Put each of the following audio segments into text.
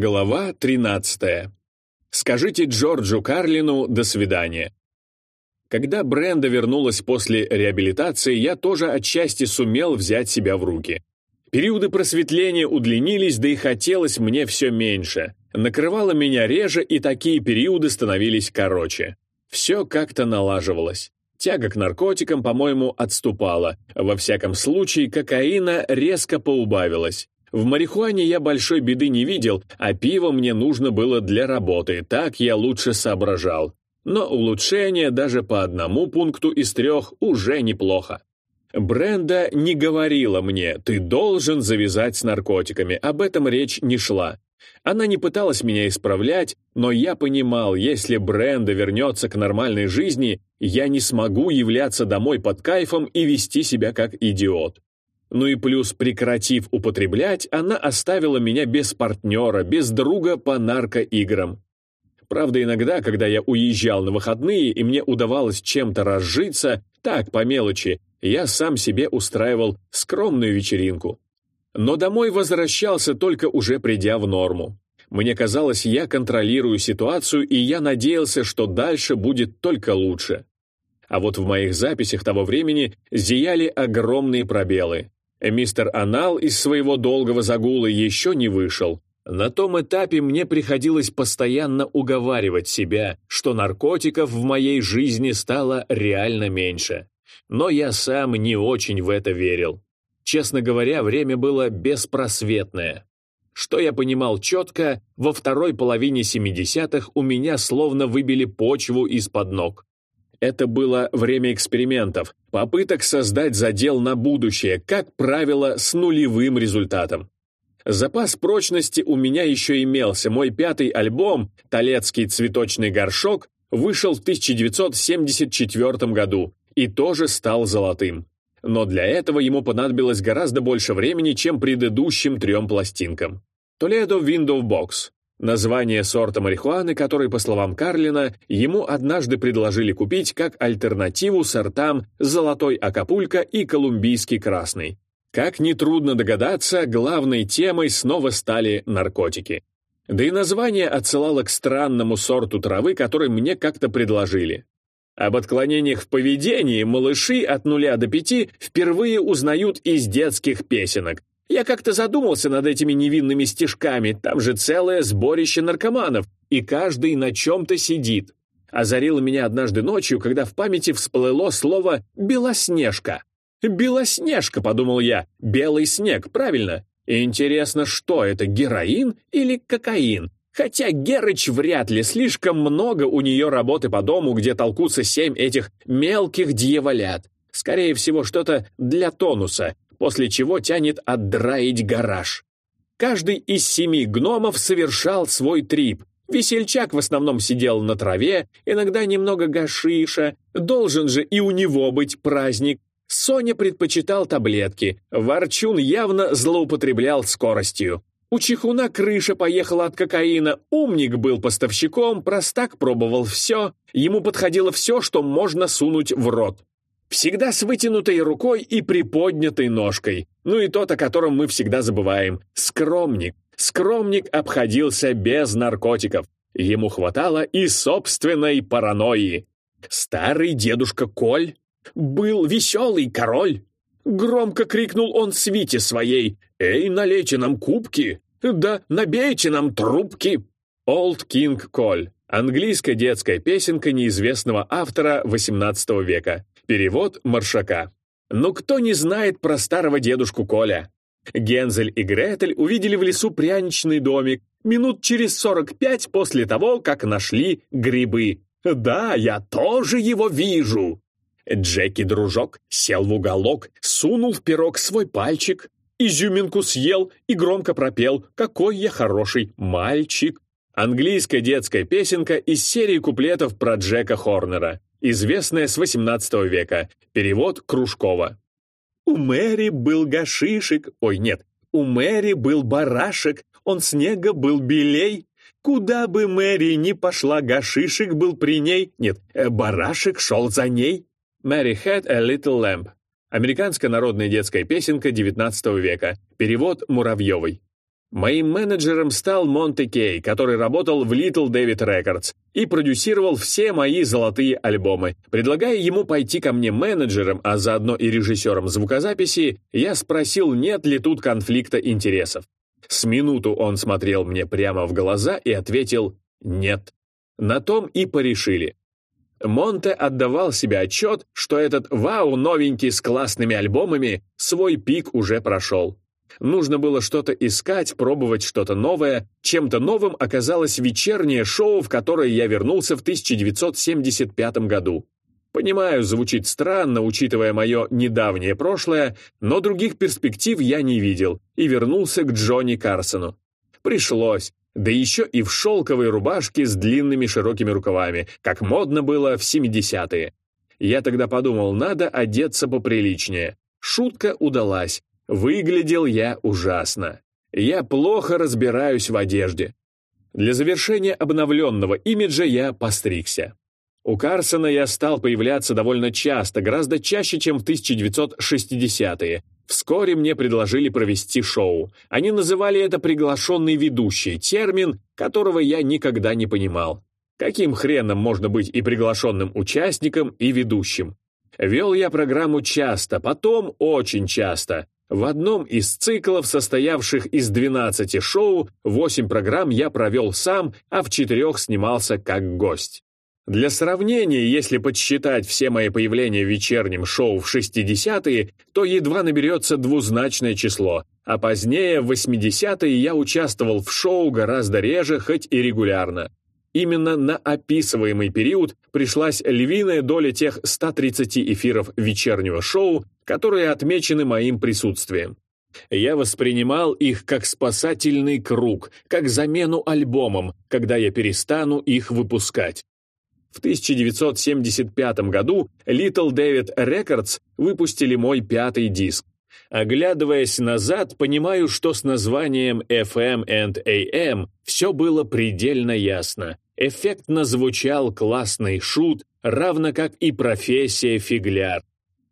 Глава 13. Скажите Джорджу Карлину «до свидания». Когда Бренда вернулась после реабилитации, я тоже отчасти сумел взять себя в руки. Периоды просветления удлинились, да и хотелось мне все меньше. Накрывало меня реже, и такие периоды становились короче. Все как-то налаживалось. Тяга к наркотикам, по-моему, отступала. Во всяком случае, кокаина резко поубавилась. В марихуане я большой беды не видел, а пиво мне нужно было для работы, так я лучше соображал. Но улучшение даже по одному пункту из трех уже неплохо. Бренда не говорила мне, ты должен завязать с наркотиками, об этом речь не шла. Она не пыталась меня исправлять, но я понимал, если Бренда вернется к нормальной жизни, я не смогу являться домой под кайфом и вести себя как идиот. Ну и плюс, прекратив употреблять, она оставила меня без партнера, без друга по наркоиграм. Правда, иногда, когда я уезжал на выходные и мне удавалось чем-то разжиться, так, по мелочи, я сам себе устраивал скромную вечеринку. Но домой возвращался только уже придя в норму. Мне казалось, я контролирую ситуацию, и я надеялся, что дальше будет только лучше. А вот в моих записях того времени зияли огромные пробелы. Мистер Анал из своего долгого загула еще не вышел. На том этапе мне приходилось постоянно уговаривать себя, что наркотиков в моей жизни стало реально меньше. Но я сам не очень в это верил. Честно говоря, время было беспросветное. Что я понимал четко, во второй половине 70-х у меня словно выбили почву из-под ног. Это было время экспериментов, попыток создать задел на будущее, как правило, с нулевым результатом. Запас прочности у меня еще имелся. Мой пятый альбом «Толецкий цветочный горшок» вышел в 1974 году и тоже стал золотым. Но для этого ему понадобилось гораздо больше времени, чем предыдущим трем пластинкам. Toledo Window Box Название сорта марихуаны, который, по словам Карлина, ему однажды предложили купить как альтернативу сортам «Золотой Акапулько» и «Колумбийский красный». Как нетрудно догадаться, главной темой снова стали наркотики. Да и название отсылало к странному сорту травы, который мне как-то предложили. Об отклонениях в поведении малыши от нуля до пяти впервые узнают из детских песенок, я как-то задумался над этими невинными стишками, там же целое сборище наркоманов, и каждый на чем-то сидит. Озарило меня однажды ночью, когда в памяти всплыло слово «белоснежка». «Белоснежка», — подумал я, — «белый снег», правильно? Интересно, что это, героин или кокаин? Хотя Герыч вряд ли, слишком много у нее работы по дому, где толкутся семь этих мелких дьяволят. Скорее всего, что-то для тонуса, после чего тянет отдраить гараж. Каждый из семи гномов совершал свой трип. Весельчак в основном сидел на траве, иногда немного гашиша, должен же и у него быть праздник. Соня предпочитал таблетки, Ворчун явно злоупотреблял скоростью. У Чихуна крыша поехала от кокаина, умник был поставщиком, простак пробовал все, ему подходило все, что можно сунуть в рот. Всегда с вытянутой рукой и приподнятой ножкой. Ну и тот, о котором мы всегда забываем. Скромник. Скромник обходился без наркотиков. Ему хватало и собственной паранойи. Старый дедушка Коль был веселый король. Громко крикнул он свите своей «Эй, налейте нам кубки! Да набейте нам трубки!» Олд Кинг Коль. Английская детская песенка неизвестного автора XVIII века. Перевод Маршака. Но кто не знает про старого дедушку Коля? Гензель и Гретель увидели в лесу пряничный домик минут через 45 после того, как нашли грибы. «Да, я тоже его вижу!» Джеки-дружок сел в уголок, сунул в пирог свой пальчик, изюминку съел и громко пропел «Какой я хороший мальчик!» Английская детская песенка из серии куплетов про Джека Хорнера известная с XVIII века, перевод Кружкова. «У Мэри был гашишек, ой, нет, у Мэри был барашек, он снега был белей, Куда бы Мэри ни пошла, гашишек был при ней, нет, э, барашек шел за ней». Mary had a little lamb. Американская народная детская песенка XIX века. Перевод Муравьевой. Моим менеджером стал Монте Кей, который работал в Little David Records и продюсировал все мои золотые альбомы. Предлагая ему пойти ко мне менеджером, а заодно и режиссером звукозаписи, я спросил, нет ли тут конфликта интересов. С минуту он смотрел мне прямо в глаза и ответил «нет». На том и порешили. Монте отдавал себе отчет, что этот вау новенький с классными альбомами свой пик уже прошел. Нужно было что-то искать, пробовать что-то новое. Чем-то новым оказалось вечернее шоу, в которое я вернулся в 1975 году. Понимаю, звучит странно, учитывая мое недавнее прошлое, но других перспектив я не видел и вернулся к Джонни Карсону. Пришлось, да еще и в шелковой рубашке с длинными широкими рукавами, как модно было в 70-е. Я тогда подумал, надо одеться поприличнее. Шутка удалась. Выглядел я ужасно. Я плохо разбираюсь в одежде. Для завершения обновленного имиджа я постригся. У Карсона я стал появляться довольно часто, гораздо чаще, чем в 1960-е. Вскоре мне предложили провести шоу. Они называли это «приглашенный ведущий», термин, которого я никогда не понимал. Каким хреном можно быть и приглашенным участником, и ведущим? Вел я программу часто, потом очень часто. В одном из циклов, состоявших из 12 шоу, 8 программ я провел сам, а в четырех снимался как гость. Для сравнения, если подсчитать все мои появления в вечернем шоу в 60-е, то едва наберется двузначное число, а позднее, в 80-е, я участвовал в шоу гораздо реже, хоть и регулярно. Именно на описываемый период пришлась львиная доля тех 130 эфиров вечернего шоу, которые отмечены моим присутствием. Я воспринимал их как спасательный круг, как замену альбомам, когда я перестану их выпускать. В 1975 году Little David Records выпустили мой пятый диск. Оглядываясь назад, понимаю, что с названием FM and AM все было предельно ясно. Эффектно звучал классный шут, равно как и профессия фигляр.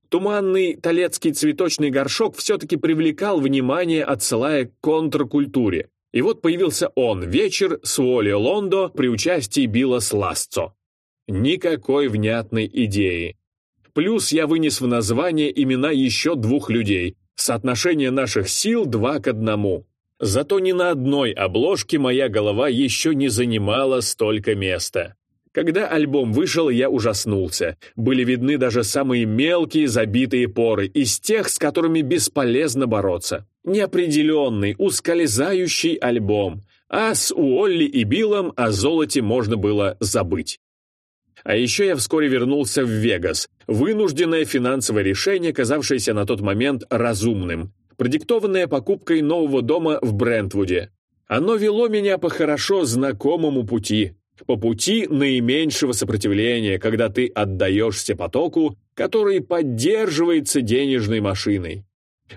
Туманный талецкий цветочный горшок все-таки привлекал внимание, отсылая к контркультуре. И вот появился он, вечер с Уолли Лондо при участии Билла Сласцо. Никакой внятной идеи. Плюс я вынес в название имена еще двух людей. Соотношение наших сил два к одному. Зато ни на одной обложке моя голова еще не занимала столько места. Когда альбом вышел, я ужаснулся. Были видны даже самые мелкие забитые поры, из тех, с которыми бесполезно бороться. Неопределенный, ускользающий альбом. А с Уолли и Биллом о золоте можно было забыть. А еще я вскоре вернулся в Вегас. Вынужденное финансовое решение, казавшееся на тот момент разумным. Продиктованное покупкой нового дома в Брентвуде. Оно вело меня по хорошо знакомому пути по пути наименьшего сопротивления, когда ты отдаешься потоку, который поддерживается денежной машиной.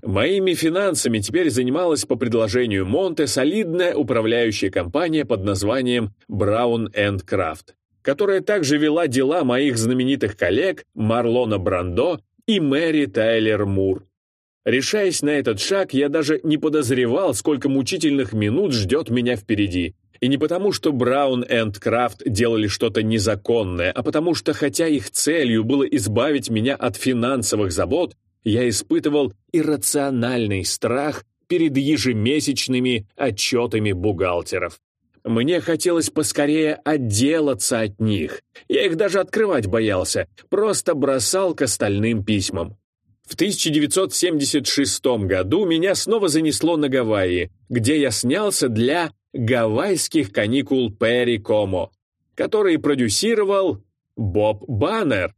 Моими финансами теперь занималась по предложению Монте солидная управляющая компания под названием Brown Craft, которая также вела дела моих знаменитых коллег Марлона Брандо и Мэри Тайлер Мур. Решаясь на этот шаг, я даже не подозревал, сколько мучительных минут ждет меня впереди, и не потому, что Браун и Крафт делали что-то незаконное, а потому что, хотя их целью было избавить меня от финансовых забот, я испытывал иррациональный страх перед ежемесячными отчетами бухгалтеров. Мне хотелось поскорее отделаться от них. Я их даже открывать боялся, просто бросал к остальным письмам. В 1976 году меня снова занесло на Гавайи, где я снялся для гавайских каникул Перри Комо, которые продюсировал Боб Баннер.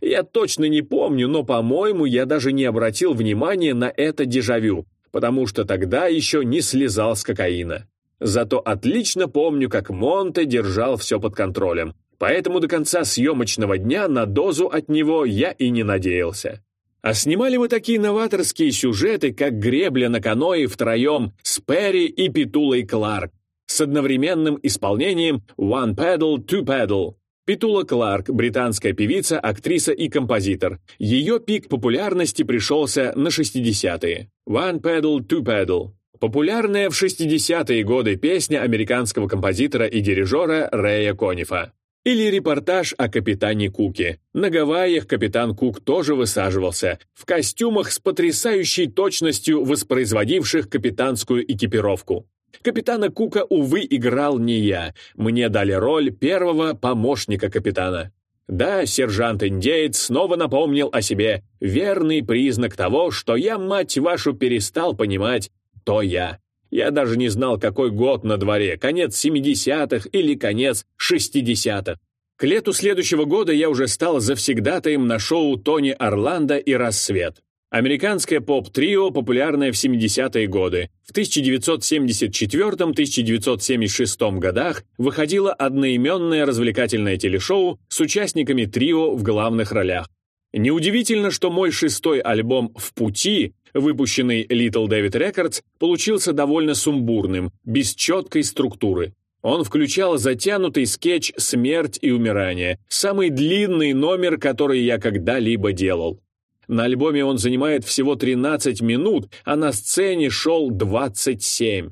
Я точно не помню, но, по-моему, я даже не обратил внимания на это дежавю, потому что тогда еще не слезал с кокаина. Зато отлично помню, как Монте держал все под контролем, поэтому до конца съемочного дня на дозу от него я и не надеялся. А снимали мы такие новаторские сюжеты, как гребля на каное втроем с Перри и Петулой Кларк, с одновременным исполнением «One Pedal, Two Pedal». Петула Кларк, британская певица, актриса и композитор. Ее пик популярности пришелся на 60-е. «One Pedal, Two Pedal». Популярная в 60-е годы песня американского композитора и дирижера Рэя Конифа. Или репортаж о капитане Куке. На Гавайях капитан Кук тоже высаживался, в костюмах с потрясающей точностью воспроизводивших капитанскую экипировку. Капитана Кука, увы, играл не я. Мне дали роль первого помощника капитана. Да, сержант-индеец снова напомнил о себе. Верный признак того, что я, мать вашу, перестал понимать, то я. Я даже не знал, какой год на дворе, конец 70-х или конец 60-х. К лету следующего года я уже стал завсегдатаем на шоу Тони Орландо и «Рассвет». Американское поп-трио, популярное в 70-е годы. В 1974-1976 годах выходило одноименное развлекательное телешоу с участниками трио в главных ролях. Неудивительно, что мой шестой альбом «В пути», выпущенный Little David Records, получился довольно сумбурным, без четкой структуры. Он включал затянутый скетч «Смерть и умирание», самый длинный номер, который я когда-либо делал. На альбоме он занимает всего 13 минут, а на сцене шел 27.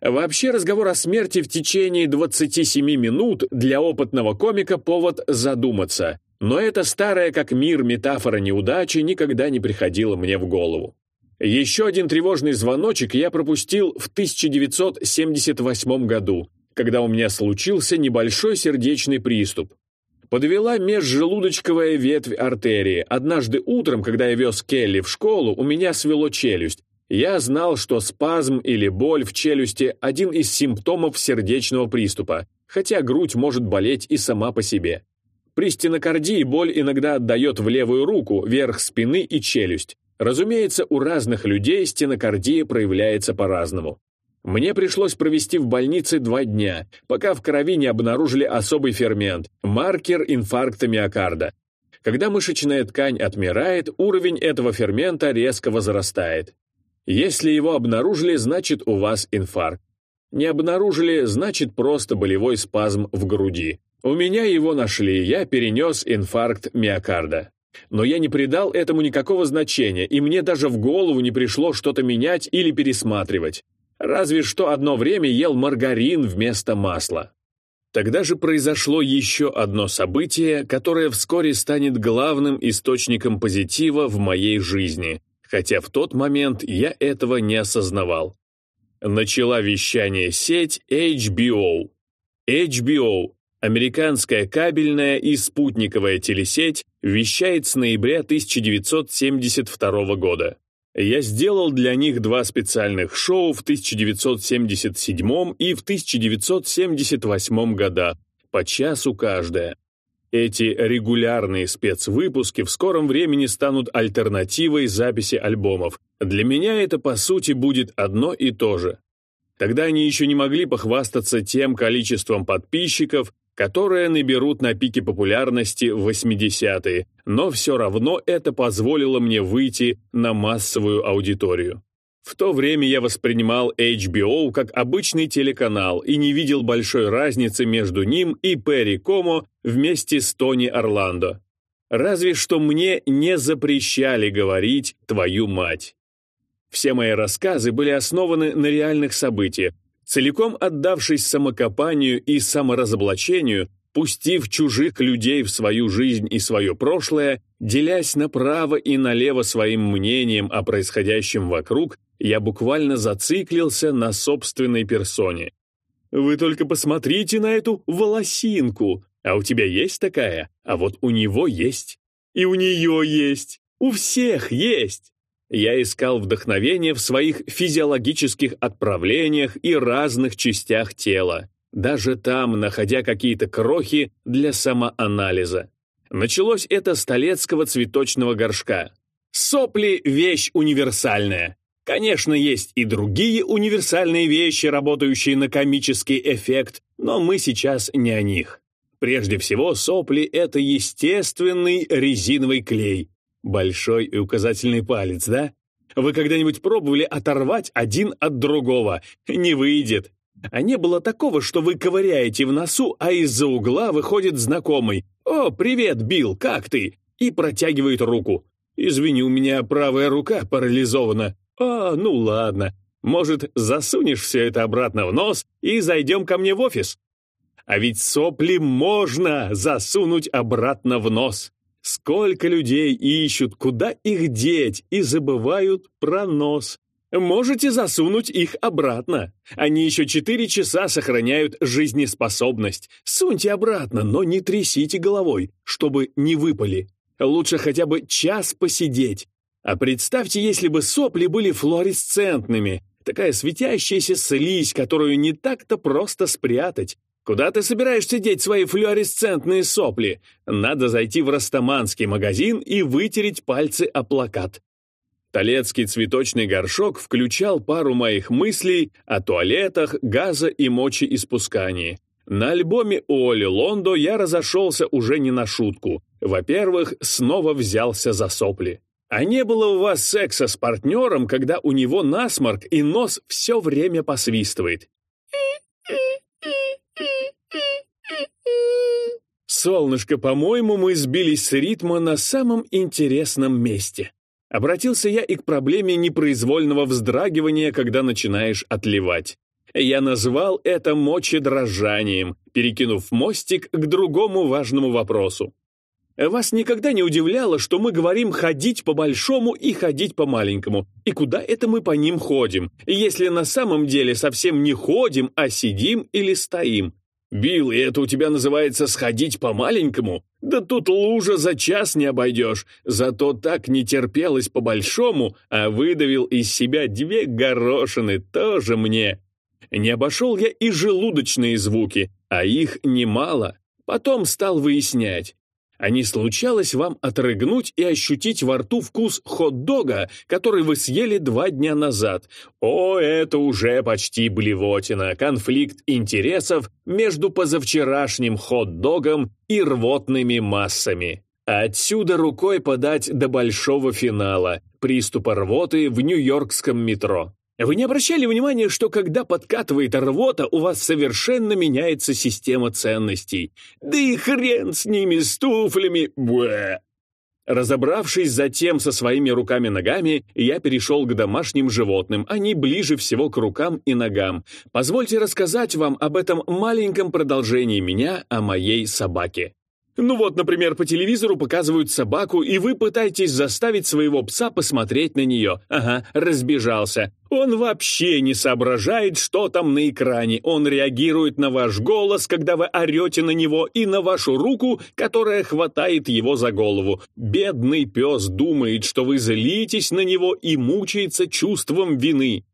Вообще разговор о смерти в течение 27 минут для опытного комика повод задуматься. Но эта старая как мир метафора неудачи никогда не приходила мне в голову. Еще один тревожный звоночек я пропустил в 1978 году, когда у меня случился небольшой сердечный приступ подвела межжелудочковая ветвь артерии. Однажды утром, когда я вез Келли в школу, у меня свело челюсть. Я знал, что спазм или боль в челюсти – один из симптомов сердечного приступа, хотя грудь может болеть и сама по себе. При стенокардии боль иногда отдает в левую руку, верх спины и челюсть. Разумеется, у разных людей стенокардия проявляется по-разному. Мне пришлось провести в больнице два дня, пока в крови не обнаружили особый фермент – маркер инфаркта миокарда. Когда мышечная ткань отмирает, уровень этого фермента резко возрастает. Если его обнаружили, значит у вас инфаркт. Не обнаружили, значит просто болевой спазм в груди. У меня его нашли, я перенес инфаркт миокарда. Но я не придал этому никакого значения, и мне даже в голову не пришло что-то менять или пересматривать. Разве что одно время ел маргарин вместо масла. Тогда же произошло еще одно событие, которое вскоре станет главным источником позитива в моей жизни, хотя в тот момент я этого не осознавал. Начала вещание сеть HBO. HBO – американская кабельная и спутниковая телесеть, вещает с ноября 1972 года. Я сделал для них два специальных шоу в 1977 и в 1978 годах, по часу каждое. Эти регулярные спецвыпуски в скором времени станут альтернативой записи альбомов. Для меня это, по сути, будет одно и то же. Тогда они еще не могли похвастаться тем количеством подписчиков, которые наберут на пике популярности в 80-е, но все равно это позволило мне выйти на массовую аудиторию. В то время я воспринимал HBO как обычный телеканал и не видел большой разницы между ним и Перри Комо вместе с Тони Орландо. Разве что мне не запрещали говорить «твою мать». Все мои рассказы были основаны на реальных событиях, Целиком отдавшись самокопанию и саморазоблачению, пустив чужих людей в свою жизнь и свое прошлое, делясь направо и налево своим мнением о происходящем вокруг, я буквально зациклился на собственной персоне. «Вы только посмотрите на эту волосинку! А у тебя есть такая? А вот у него есть. И у нее есть. У всех есть!» Я искал вдохновение в своих физиологических отправлениях и разных частях тела, даже там, находя какие-то крохи для самоанализа. Началось это с Толецкого цветочного горшка. Сопли – вещь универсальная. Конечно, есть и другие универсальные вещи, работающие на комический эффект, но мы сейчас не о них. Прежде всего, сопли – это естественный резиновый клей, Большой и указательный палец, да? Вы когда-нибудь пробовали оторвать один от другого? Не выйдет. А не было такого, что вы ковыряете в носу, а из-за угла выходит знакомый. «О, привет, Билл, как ты?» и протягивает руку. «Извини, у меня правая рука парализована». «А, ну ладно». Может, засунешь все это обратно в нос и зайдем ко мне в офис? А ведь сопли можно засунуть обратно в нос. Сколько людей ищут, куда их деть, и забывают про нос. Можете засунуть их обратно. Они еще четыре часа сохраняют жизнеспособность. Суньте обратно, но не трясите головой, чтобы не выпали. Лучше хотя бы час посидеть. А представьте, если бы сопли были флуоресцентными, такая светящаяся слизь, которую не так-то просто спрятать. Куда ты собираешься деть свои флуоресцентные сопли? Надо зайти в растаманский магазин и вытереть пальцы о плакат. Толецкий цветочный горшок включал пару моих мыслей о туалетах, газа и мочеиспускании. На альбоме Оли Лондо я разошелся уже не на шутку. Во-первых, снова взялся за сопли. А не было у вас секса с партнером, когда у него насморк и нос все время посвистывает? Солнышко, по-моему, мы сбились с ритма на самом интересном месте. Обратился я и к проблеме непроизвольного вздрагивания, когда начинаешь отливать. Я назвал это мочедрожанием, перекинув мостик к другому важному вопросу. Вас никогда не удивляло, что мы говорим «ходить по большому» и «ходить по маленькому», и куда это мы по ним ходим, если на самом деле совсем не ходим, а сидим или стоим? «Билл, и это у тебя называется сходить по-маленькому? Да тут лужа за час не обойдешь. Зато так не терпелось по-большому, а выдавил из себя две горошины тоже мне. Не обошел я и желудочные звуки, а их немало. Потом стал выяснять. А не случалось вам отрыгнуть и ощутить во рту вкус хот-дога, который вы съели два дня назад? О, это уже почти блевотина, конфликт интересов между позавчерашним хот-догом и рвотными массами. Отсюда рукой подать до большого финала – приступа рвоты в нью-йоркском метро. Вы не обращали внимания, что когда подкатывает рвота, у вас совершенно меняется система ценностей? Да и хрен с ними, с туфлями, бэ! Разобравшись затем со своими руками-ногами, я перешел к домашним животным, они ближе всего к рукам и ногам. Позвольте рассказать вам об этом маленьком продолжении меня о моей собаке. Ну вот, например, по телевизору показывают собаку, и вы пытаетесь заставить своего пса посмотреть на нее. Ага, разбежался. Он вообще не соображает, что там на экране. Он реагирует на ваш голос, когда вы орете на него, и на вашу руку, которая хватает его за голову. Бедный пес думает, что вы злитесь на него и мучается чувством вины.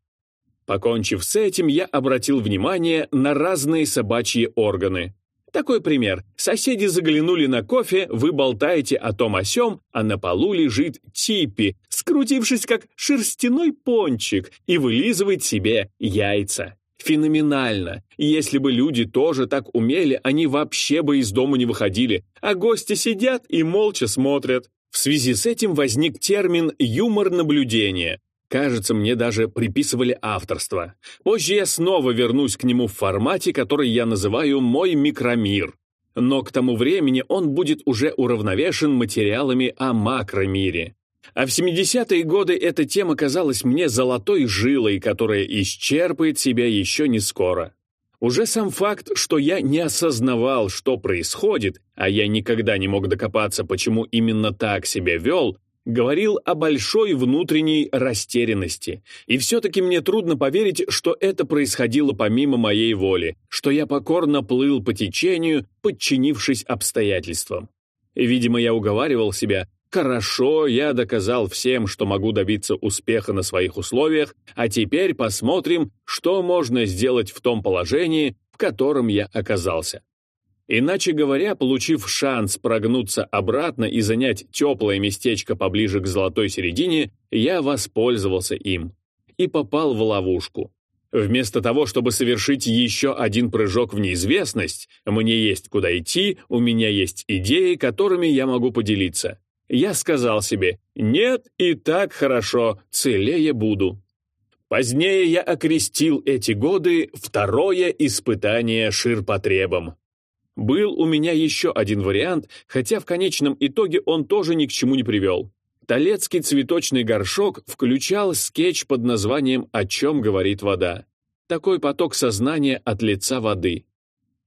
Покончив с этим, я обратил внимание на разные собачьи органы. Такой пример. Соседи заглянули на кофе, вы болтаете о том о сём, а на полу лежит Типи, скрутившись как шерстяной пончик, и вылизывает себе яйца. Феноменально. Если бы люди тоже так умели, они вообще бы из дома не выходили, а гости сидят и молча смотрят. В связи с этим возник термин «юмор наблюдения». Кажется, мне даже приписывали авторство. Позже я снова вернусь к нему в формате, который я называю «мой микромир». Но к тому времени он будет уже уравновешен материалами о макромире. А в 70-е годы эта тема казалась мне золотой жилой, которая исчерпает себя еще не скоро. Уже сам факт, что я не осознавал, что происходит, а я никогда не мог докопаться, почему именно так себя вел, говорил о большой внутренней растерянности. И все-таки мне трудно поверить, что это происходило помимо моей воли, что я покорно плыл по течению, подчинившись обстоятельствам. Видимо, я уговаривал себя, Хорошо, я доказал всем, что могу добиться успеха на своих условиях, а теперь посмотрим, что можно сделать в том положении, в котором я оказался. Иначе говоря, получив шанс прогнуться обратно и занять теплое местечко поближе к золотой середине, я воспользовался им и попал в ловушку. Вместо того, чтобы совершить еще один прыжок в неизвестность, мне есть куда идти, у меня есть идеи, которыми я могу поделиться. Я сказал себе «нет, и так хорошо, целее буду». Позднее я окрестил эти годы «второе испытание ширпотребом». Был у меня еще один вариант, хотя в конечном итоге он тоже ни к чему не привел. Толецкий цветочный горшок включал скетч под названием «О чем говорит вода». Такой поток сознания от лица воды.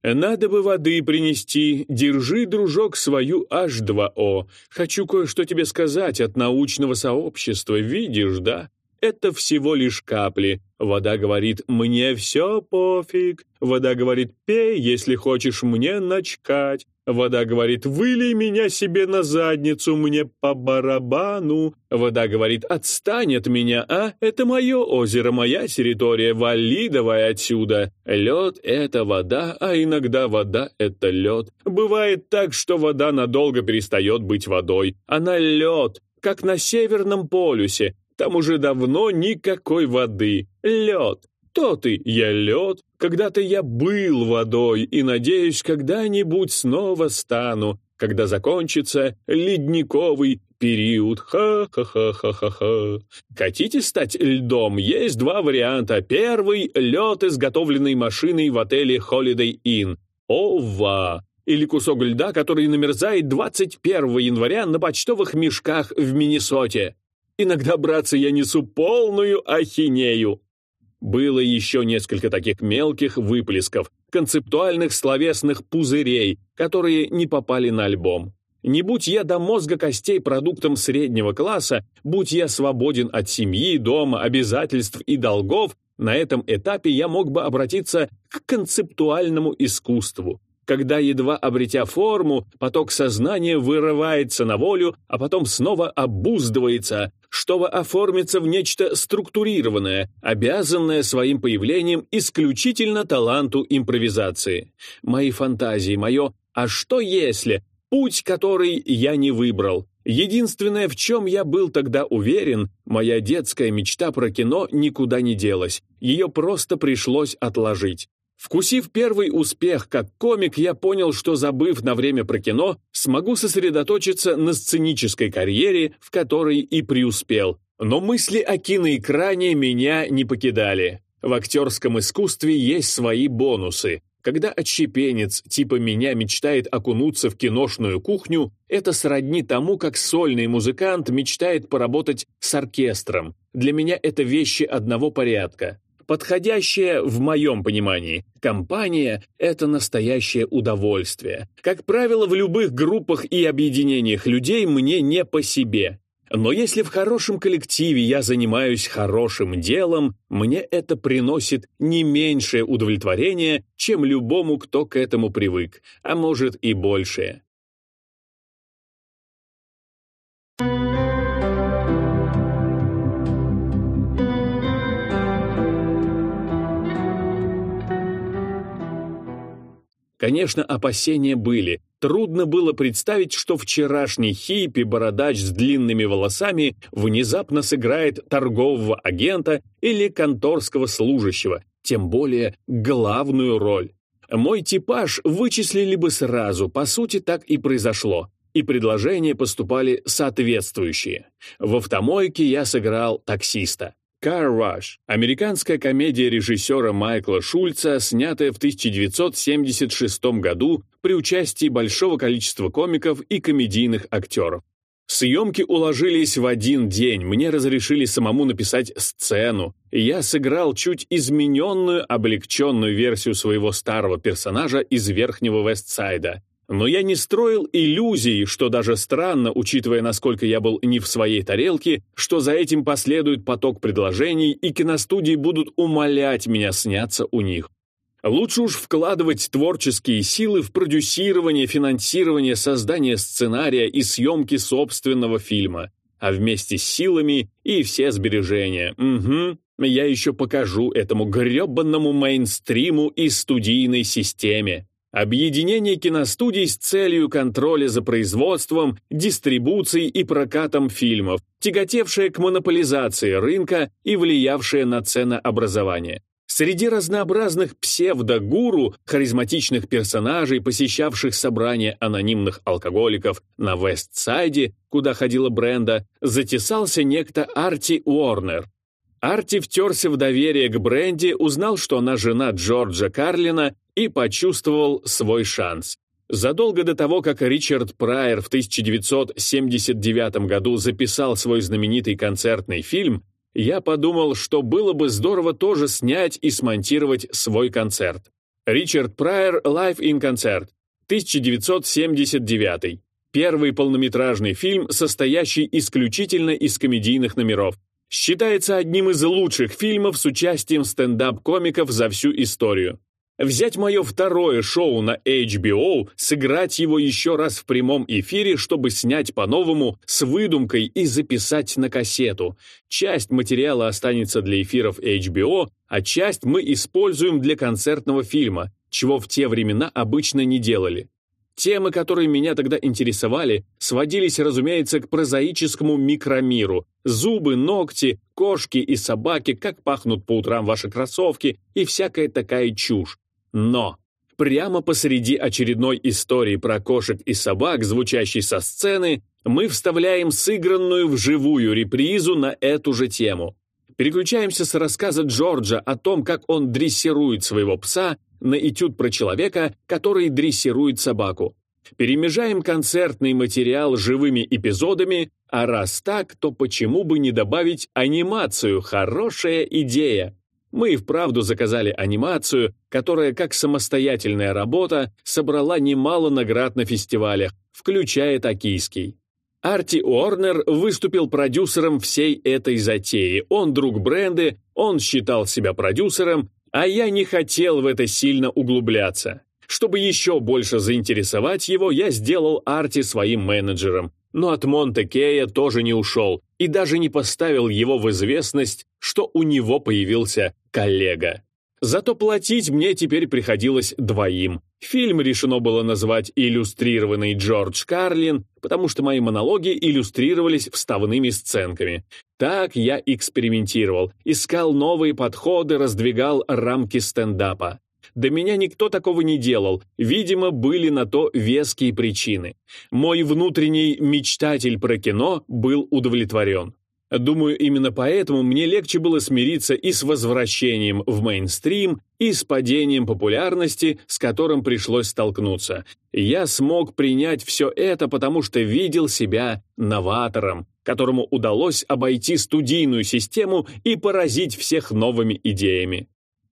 «Надо бы воды принести. Держи, дружок, свою H2O. Хочу кое-что тебе сказать от научного сообщества. Видишь, да? Это всего лишь капли. Вода говорит «мне все пофиг». Вода говорит «пей, если хочешь мне начкать». Вода говорит «вылей меня себе на задницу, мне по барабану». Вода говорит «отстань от меня, а? Это мое озеро, моя территория, вали давай отсюда». Лед — это вода, а иногда вода — это лед. Бывает так, что вода надолго перестает быть водой. Она лед, как на Северном полюсе. Там уже давно никакой воды. Лед. То ты, я лед. Когда-то я был водой и, надеюсь, когда-нибудь снова стану, когда закончится ледниковый период. Ха-ха-ха-ха-ха-ха. Хотите стать льдом? Есть два варианта. Первый — лед, изготовленный машиной в отеле Holiday Inn. Ова! Или кусок льда, который намерзает 21 января на почтовых мешках в Миннесоте. Иногда, братцы, я несу полную ахинею. Было еще несколько таких мелких выплесков, концептуальных словесных пузырей, которые не попали на альбом. Не будь я до мозга костей продуктом среднего класса, будь я свободен от семьи, дома, обязательств и долгов, на этом этапе я мог бы обратиться к концептуальному искусству, когда, едва обретя форму, поток сознания вырывается на волю, а потом снова обуздывается, чтобы оформиться в нечто структурированное, обязанное своим появлением исключительно таланту импровизации. Мои фантазии, мое «а что если?» Путь, который я не выбрал. Единственное, в чем я был тогда уверен, моя детская мечта про кино никуда не делась. Ее просто пришлось отложить. Вкусив первый успех как комик, я понял, что, забыв на время про кино, смогу сосредоточиться на сценической карьере, в которой и преуспел. Но мысли о киноэкране меня не покидали. В актерском искусстве есть свои бонусы. Когда отщепенец типа меня мечтает окунуться в киношную кухню, это сродни тому, как сольный музыкант мечтает поработать с оркестром. Для меня это вещи одного порядка. Подходящая, в моем понимании, компания – это настоящее удовольствие. Как правило, в любых группах и объединениях людей мне не по себе. Но если в хорошем коллективе я занимаюсь хорошим делом, мне это приносит не меньшее удовлетворение, чем любому, кто к этому привык, а может и большее. Конечно, опасения были. Трудно было представить, что вчерашний хиппи-бородач с длинными волосами внезапно сыграет торгового агента или конторского служащего, тем более главную роль. Мой типаж вычислили бы сразу, по сути, так и произошло. И предложения поступали соответствующие. В автомойке я сыграл таксиста. «Car Rush» — американская комедия режиссера Майкла Шульца, снятая в 1976 году при участии большого количества комиков и комедийных актеров. Съемки уложились в один день, мне разрешили самому написать сцену, я сыграл чуть измененную, облегченную версию своего старого персонажа из Верхнего Вестсайда. Но я не строил иллюзий, что даже странно, учитывая, насколько я был не в своей тарелке, что за этим последует поток предложений, и киностудии будут умолять меня сняться у них. Лучше уж вкладывать творческие силы в продюсирование, финансирование, создание сценария и съемки собственного фильма, а вместе с силами и все сбережения. Угу, я еще покажу этому гребанному мейнстриму и студийной системе. Объединение киностудий с целью контроля за производством, дистрибуцией и прокатом фильмов, тяготевшее к монополизации рынка и влиявшее на ценообразование. Среди разнообразных псевдогуру, харизматичных персонажей, посещавших собрания анонимных алкоголиков на Вестсайде, куда ходила Бренда, затесался некто Арти Уорнер, Арти втерся в доверие к Бренди, узнал, что она жена Джорджа Карлина и почувствовал свой шанс. Задолго до того, как Ричард Прайер в 1979 году записал свой знаменитый концертный фильм, я подумал, что было бы здорово тоже снять и смонтировать свой концерт. Ричард Прайер «Live in Concert», 1979. Первый полнометражный фильм, состоящий исключительно из комедийных номеров. Считается одним из лучших фильмов с участием стендап-комиков за всю историю. Взять мое второе шоу на HBO, сыграть его еще раз в прямом эфире, чтобы снять по-новому, с выдумкой и записать на кассету. Часть материала останется для эфиров HBO, а часть мы используем для концертного фильма, чего в те времена обычно не делали. Темы, которые меня тогда интересовали, сводились, разумеется, к прозаическому микромиру. Зубы, ногти, кошки и собаки, как пахнут по утрам ваши кроссовки и всякая такая чушь. Но прямо посреди очередной истории про кошек и собак, звучащей со сцены, мы вставляем сыгранную вживую репризу на эту же тему. Переключаемся с рассказа Джорджа о том, как он дрессирует своего пса, на этюд про человека, который дрессирует собаку. Перемежаем концертный материал живыми эпизодами, а раз так, то почему бы не добавить анимацию? Хорошая идея. Мы и вправду заказали анимацию, которая, как самостоятельная работа, собрала немало наград на фестивалях, включая токийский. Арти Уорнер выступил продюсером всей этой затеи. Он друг бренды, он считал себя продюсером, а я не хотел в это сильно углубляться. Чтобы еще больше заинтересовать его, я сделал Арти своим менеджером, но от Монте-Кея тоже не ушел и даже не поставил его в известность, что у него появился коллега. Зато платить мне теперь приходилось двоим. Фильм решено было назвать «Иллюстрированный Джордж Карлин», потому что мои монологи иллюстрировались вставными сценками. Так я экспериментировал, искал новые подходы, раздвигал рамки стендапа. До меня никто такого не делал, видимо, были на то веские причины. Мой внутренний мечтатель про кино был удовлетворен. Думаю, именно поэтому мне легче было смириться и с возвращением в мейнстрим, и с падением популярности, с которым пришлось столкнуться. Я смог принять все это, потому что видел себя новатором, которому удалось обойти студийную систему и поразить всех новыми идеями.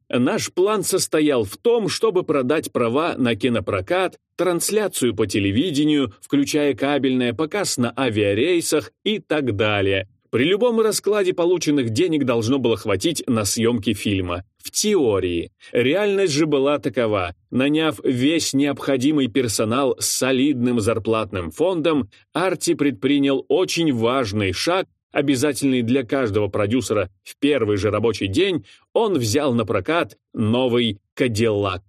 Наш план состоял в том, чтобы продать права на кинопрокат, трансляцию по телевидению, включая кабельное, показ на авиарейсах и так далее. При любом раскладе полученных денег должно было хватить на съемки фильма. В теории. Реальность же была такова. Наняв весь необходимый персонал с солидным зарплатным фондом, Арти предпринял очень важный шаг обязательный для каждого продюсера в первый же рабочий день, он взял на прокат новый «Кадиллак».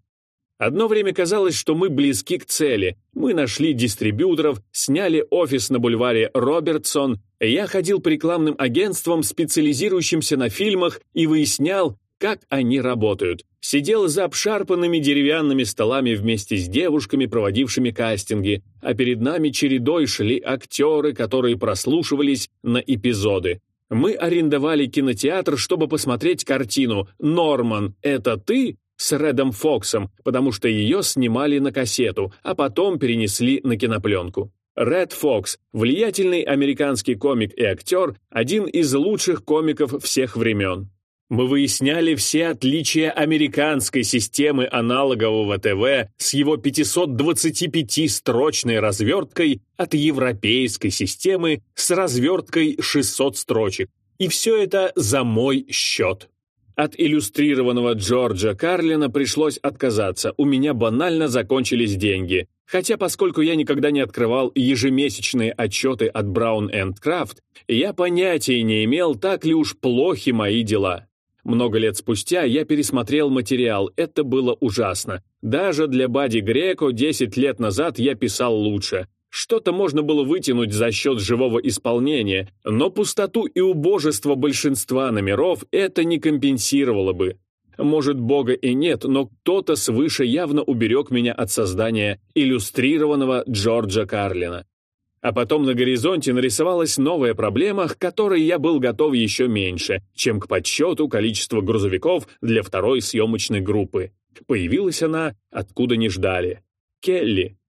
Одно время казалось, что мы близки к цели. Мы нашли дистрибьюторов, сняли офис на бульваре Робертсон. Я ходил по рекламным агентствам, специализирующимся на фильмах, и выяснял, как они работают. Сидел за обшарпанными деревянными столами вместе с девушками, проводившими кастинги, а перед нами чередой шли актеры, которые прослушивались на эпизоды. Мы арендовали кинотеатр, чтобы посмотреть картину «Норман, это ты?» с Редом Фоксом, потому что ее снимали на кассету, а потом перенесли на кинопленку. Ред Фокс – влиятельный американский комик и актер, один из лучших комиков всех времен. Мы выясняли все отличия американской системы аналогового ТВ с его 525-строчной разверткой от европейской системы с разверткой 600 строчек. И все это за мой счет. От иллюстрированного Джорджа Карлина пришлось отказаться, у меня банально закончились деньги. Хотя, поскольку я никогда не открывал ежемесячные отчеты от Brown Craft, я понятия не имел, так ли уж плохи мои дела. Много лет спустя я пересмотрел материал, это было ужасно. Даже для Бади Греко 10 лет назад я писал лучше. Что-то можно было вытянуть за счет живого исполнения, но пустоту и убожество большинства номеров это не компенсировало бы. Может, Бога и нет, но кто-то свыше явно уберег меня от создания иллюстрированного Джорджа Карлина. А потом на горизонте нарисовалась новая проблема, к которой я был готов еще меньше, чем к подсчету количества грузовиков для второй съемочной группы. Появилась она, откуда не ждали. Келли.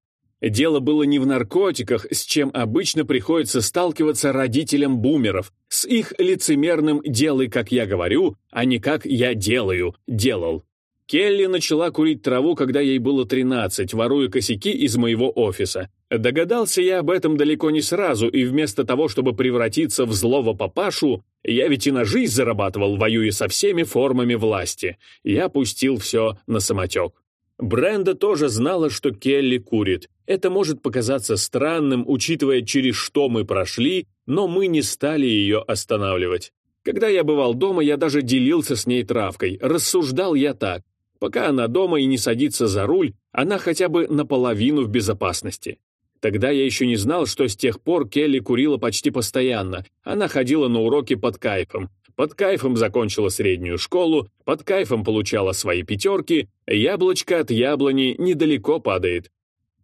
Дело было не в наркотиках, с чем обычно приходится сталкиваться родителям бумеров, с их лицемерным «делай, как я говорю», а не «как я делаю», «делал». Келли начала курить траву, когда ей было 13, воруя косяки из моего офиса. Догадался я об этом далеко не сразу, и вместо того, чтобы превратиться в злого папашу, я ведь и на жизнь зарабатывал, воюя со всеми формами власти. Я пустил все на самотек. Бренда тоже знала, что Келли курит. Это может показаться странным, учитывая, через что мы прошли, но мы не стали ее останавливать. Когда я бывал дома, я даже делился с ней травкой. Рассуждал я так. Пока она дома и не садится за руль, она хотя бы наполовину в безопасности. Тогда я еще не знал, что с тех пор Келли курила почти постоянно. Она ходила на уроки под кайфом. Под кайфом закончила среднюю школу, под кайфом получала свои пятерки, яблочко от яблони недалеко падает.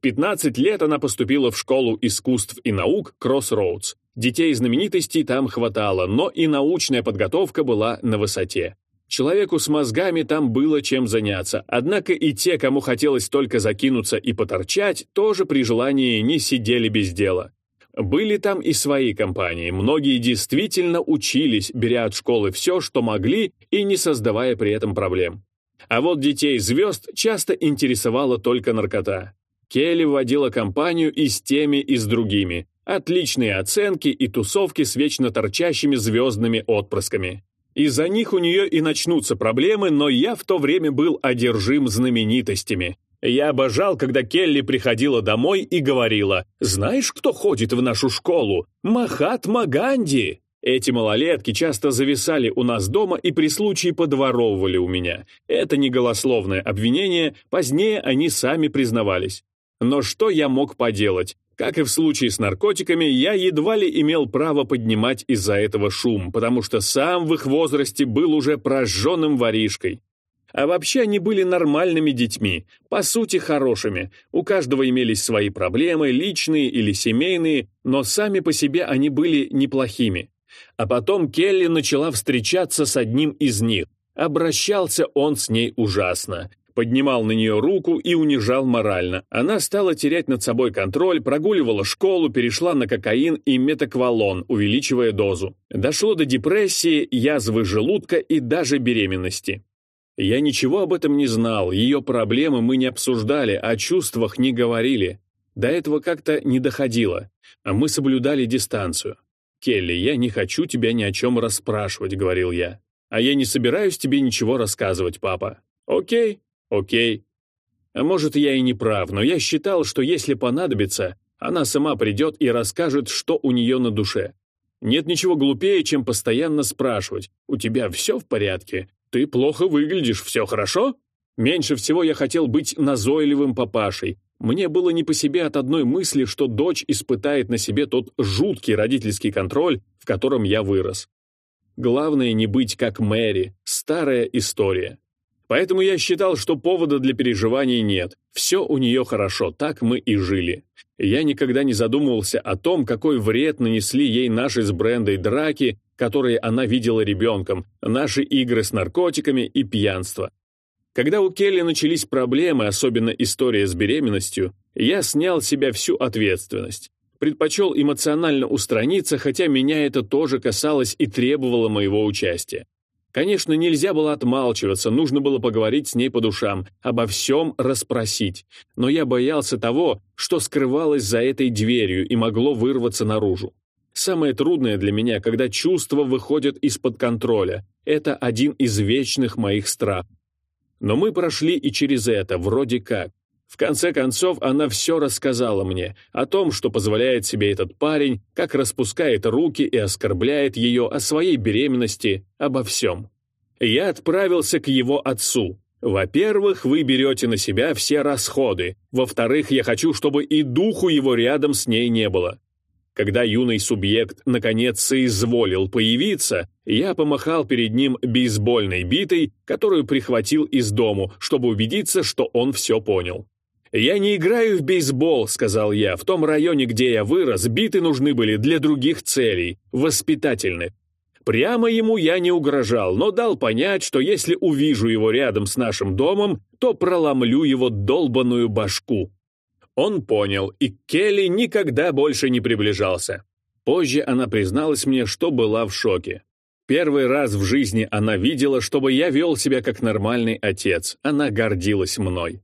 15 лет она поступила в школу искусств и наук Кроссроудс. Детей знаменитостей там хватало, но и научная подготовка была на высоте. Человеку с мозгами там было чем заняться, однако и те, кому хотелось только закинуться и поторчать, тоже при желании не сидели без дела. Были там и свои компании, многие действительно учились, беря от школы все, что могли, и не создавая при этом проблем. А вот детей звезд часто интересовала только наркота. Келли вводила компанию и с теми, и с другими. Отличные оценки и тусовки с вечно торчащими звездными отпрысками. Из-за них у нее и начнутся проблемы, но я в то время был одержим знаменитостями. Я обожал, когда Келли приходила домой и говорила, «Знаешь, кто ходит в нашу школу? Махатма Ганди!» Эти малолетки часто зависали у нас дома и при случае подворовывали у меня. Это не голословное обвинение, позднее они сами признавались. Но что я мог поделать? Как и в случае с наркотиками, я едва ли имел право поднимать из-за этого шум, потому что сам в их возрасте был уже прожженным воришкой. А вообще они были нормальными детьми, по сути хорошими. У каждого имелись свои проблемы, личные или семейные, но сами по себе они были неплохими. А потом Келли начала встречаться с одним из них. Обращался он с ней ужасно поднимал на нее руку и унижал морально. Она стала терять над собой контроль, прогуливала школу, перешла на кокаин и метаквалон, увеличивая дозу. Дошло до депрессии, язвы желудка и даже беременности. Я ничего об этом не знал, ее проблемы мы не обсуждали, о чувствах не говорили. До этого как-то не доходило, а мы соблюдали дистанцию. «Келли, я не хочу тебя ни о чем расспрашивать», — говорил я. «А я не собираюсь тебе ничего рассказывать, папа». «Окей, Окей. А может, я и не прав, но я считал, что если понадобится, она сама придет и расскажет, что у нее на душе. Нет ничего глупее, чем постоянно спрашивать, «У тебя все в порядке? Ты плохо выглядишь, все хорошо?» Меньше всего я хотел быть назойливым папашей. Мне было не по себе от одной мысли, что дочь испытает на себе тот жуткий родительский контроль, в котором я вырос. Главное не быть как Мэри, старая история. Поэтому я считал, что повода для переживаний нет. Все у нее хорошо, так мы и жили. Я никогда не задумывался о том, какой вред нанесли ей наши с Брендой драки, которые она видела ребенком, наши игры с наркотиками и пьянство. Когда у Келли начались проблемы, особенно история с беременностью, я снял с себя всю ответственность. Предпочел эмоционально устраниться, хотя меня это тоже касалось и требовало моего участия. Конечно, нельзя было отмалчиваться, нужно было поговорить с ней по душам, обо всем расспросить. Но я боялся того, что скрывалось за этой дверью и могло вырваться наружу. Самое трудное для меня, когда чувства выходят из-под контроля. Это один из вечных моих страхов. Но мы прошли и через это, вроде как. В конце концов, она все рассказала мне о том, что позволяет себе этот парень, как распускает руки и оскорбляет ее о своей беременности, обо всем. Я отправился к его отцу. Во-первых, вы берете на себя все расходы. Во-вторых, я хочу, чтобы и духу его рядом с ней не было. Когда юный субъект наконец соизволил появиться, я помахал перед ним бейсбольной битой, которую прихватил из дому, чтобы убедиться, что он все понял. «Я не играю в бейсбол», — сказал я. «В том районе, где я вырос, биты нужны были для других целей, воспитательных. Прямо ему я не угрожал, но дал понять, что если увижу его рядом с нашим домом, то проломлю его долбаную башку. Он понял, и Келли никогда больше не приближался. Позже она призналась мне, что была в шоке. Первый раз в жизни она видела, чтобы я вел себя как нормальный отец. Она гордилась мной.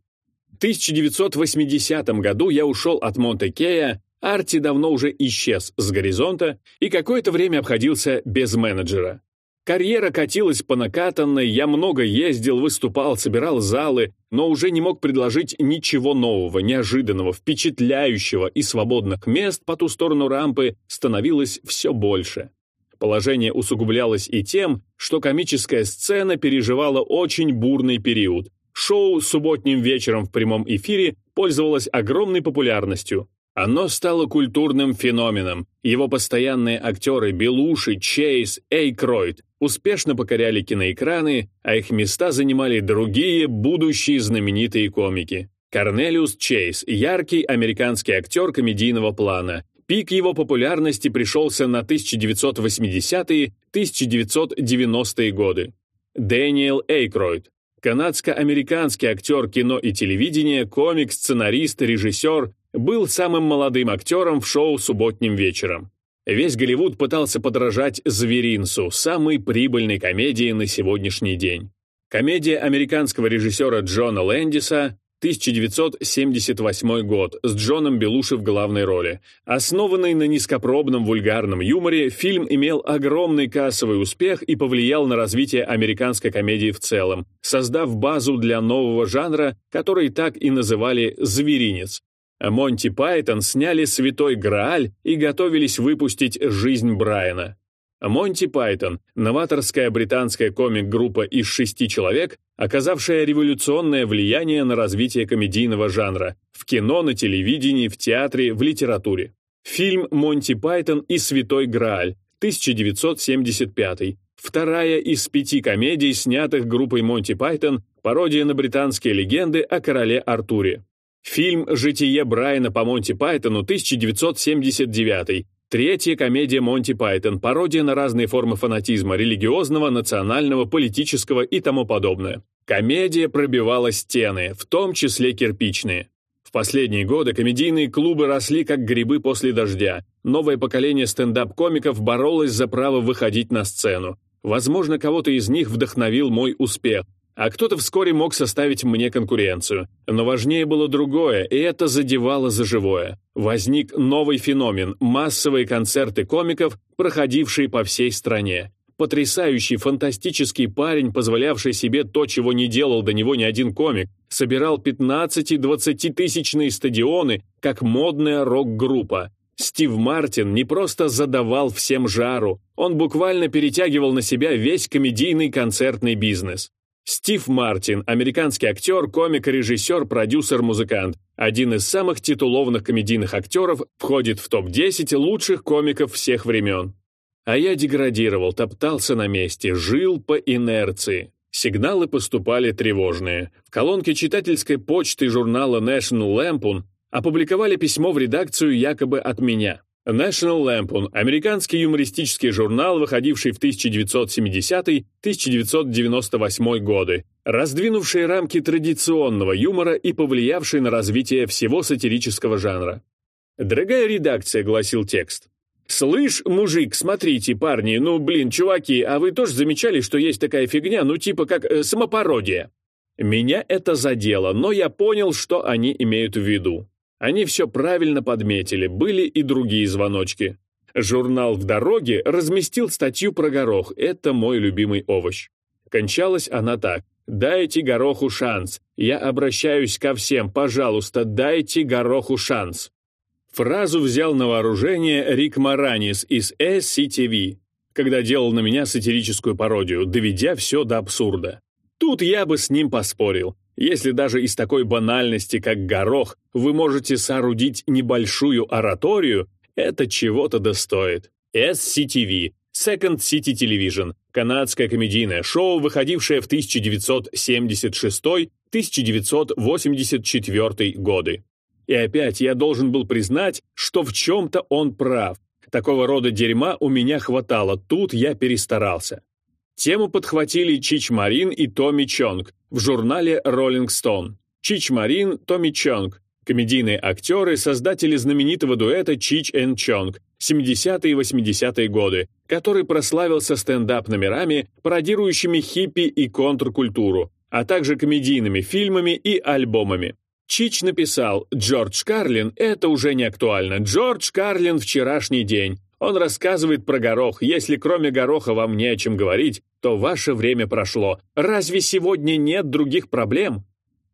В 1980 году я ушел от Монте-Кея, Арти давно уже исчез с горизонта и какое-то время обходился без менеджера. Карьера катилась по накатанной, я много ездил, выступал, собирал залы, но уже не мог предложить ничего нового, неожиданного, впечатляющего, и свободных мест по ту сторону рампы становилось все больше. Положение усугублялось и тем, что комическая сцена переживала очень бурный период. Шоу субботним вечером в прямом эфире пользовалось огромной популярностью. Оно стало культурным феноменом. Его постоянные актеры Белуши, Чейз, Эйкройд успешно покоряли киноэкраны, а их места занимали другие, будущие знаменитые комики. Корнелиус Чейз – яркий американский актер комедийного плана, Пик его популярности пришелся на 1980-1990-е годы. Дэниел Эйкройд, канадско-американский актер кино и телевидения, комик, сценарист, режиссер, был самым молодым актером в шоу «Субботним вечером». Весь Голливуд пытался подражать «Зверинцу», самой прибыльной комедии на сегодняшний день. Комедия американского режиссера Джона Лэндиса 1978 год, с Джоном Белуши в главной роли. Основанный на низкопробном вульгарном юморе, фильм имел огромный кассовый успех и повлиял на развитие американской комедии в целом, создав базу для нового жанра, который так и называли «зверинец». Монти Пайтон сняли «Святой Грааль» и готовились выпустить «Жизнь Брайана». Монти Пайтон, новаторская британская комик-группа из шести человек, оказавшая революционное влияние на развитие комедийного жанра в кино, на телевидении, в театре, в литературе. Фильм «Монти Пайтон и Святой Грааль» 1975 Вторая из пяти комедий, снятых группой Монти Пайтон, пародия на британские легенды о короле Артуре. Фильм «Житие Брайана по Монти Пайтону» 1979 Третья комедия Монти Пайтон, пародия на разные формы фанатизма, религиозного, национального, политического и тому подобное. Комедия пробивала стены, в том числе кирпичные. В последние годы комедийные клубы росли как грибы после дождя. Новое поколение стендап-комиков боролось за право выходить на сцену. Возможно, кого-то из них вдохновил мой успех, а кто-то вскоре мог составить мне конкуренцию. Но важнее было другое, и это задевало за живое. Возник новый феномен – массовые концерты комиков, проходившие по всей стране. Потрясающий, фантастический парень, позволявший себе то, чего не делал до него ни один комик, собирал 15-20 тысячные стадионы, как модная рок-группа. Стив Мартин не просто задавал всем жару, он буквально перетягивал на себя весь комедийный концертный бизнес. Стив Мартин, американский актер, комик, режиссер, продюсер, музыкант. Один из самых титулованных комедийных актеров, входит в топ-10 лучших комиков всех времен. А я деградировал, топтался на месте, жил по инерции. Сигналы поступали тревожные. В колонке читательской почты журнала National Lampoon опубликовали письмо в редакцию якобы от меня. National Lampoon – американский юмористический журнал, выходивший в 1970-1998 годы, раздвинувший рамки традиционного юмора и повлиявший на развитие всего сатирического жанра. «Дорогая редакция», — гласил текст, «Слышь, мужик, смотрите, парни, ну, блин, чуваки, а вы тоже замечали, что есть такая фигня, ну, типа как э, самопародия?» Меня это задело, но я понял, что они имеют в виду. Они все правильно подметили, были и другие звоночки. Журнал «В дороге» разместил статью про горох, это мой любимый овощ. Кончалась она так. «Дайте гороху шанс. Я обращаюсь ко всем, пожалуйста, дайте гороху шанс». Фразу взял на вооружение Рик Маранис из SCTV, когда делал на меня сатирическую пародию, доведя все до абсурда. Тут я бы с ним поспорил. Если даже из такой банальности, как горох, вы можете соорудить небольшую ораторию, это чего-то достоит. SCTV – Second City Television – канадское комедийное шоу, выходившее в 1976-1984 годы. И опять я должен был признать, что в чем-то он прав. Такого рода дерьма у меня хватало, тут я перестарался. Тему подхватили Чич Марин и Томми Чонг в журнале Rolling Stone. Чич Марин, Томми Чонг. Комедийные актеры, создатели знаменитого дуэта Чич и Чонг 70-е и 80-е годы, который прославился стендап-номерами, пародирующими хиппи и контркультуру, а также комедийными фильмами и альбомами. Чич написал «Джордж Карлин — это уже не актуально. Джордж Карлин — вчерашний день. Он рассказывает про горох. Если кроме гороха вам не о чем говорить, то ваше время прошло. Разве сегодня нет других проблем?»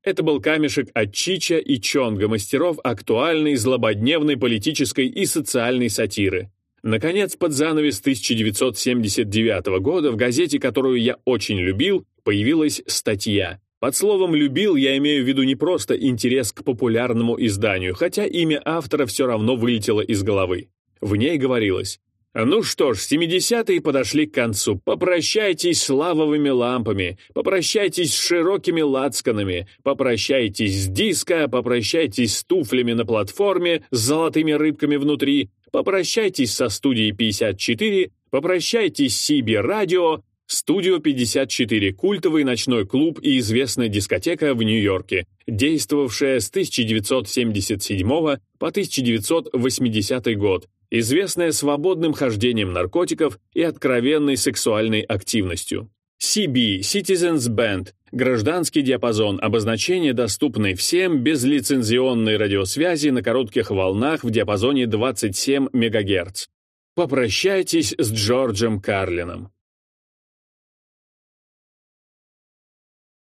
Это был камешек от Чича и Чонга, мастеров актуальной, злободневной политической и социальной сатиры. Наконец, под занавес 1979 года в газете, которую я очень любил, появилась статья. Под словом «любил» я имею в виду не просто интерес к популярному изданию, хотя имя автора все равно вылетело из головы. В ней говорилось ну что ж, 70-е подошли к концу. Попрощайтесь с лавовыми лампами, попрощайтесь с широкими лацканами, попрощайтесь с диско, попрощайтесь с туфлями на платформе с золотыми рыбками внутри, попрощайтесь со студией 54, попрощайтесь с CB радио, Студио 54 – культовый ночной клуб и известная дискотека в Нью-Йорке, действовавшая с 1977 по 1980 год, известная свободным хождением наркотиков и откровенной сексуальной активностью. CB – Citizens Band – гражданский диапазон, обозначение, доступное всем без лицензионной радиосвязи на коротких волнах в диапазоне 27 МГц. Попрощайтесь с Джорджем Карлином.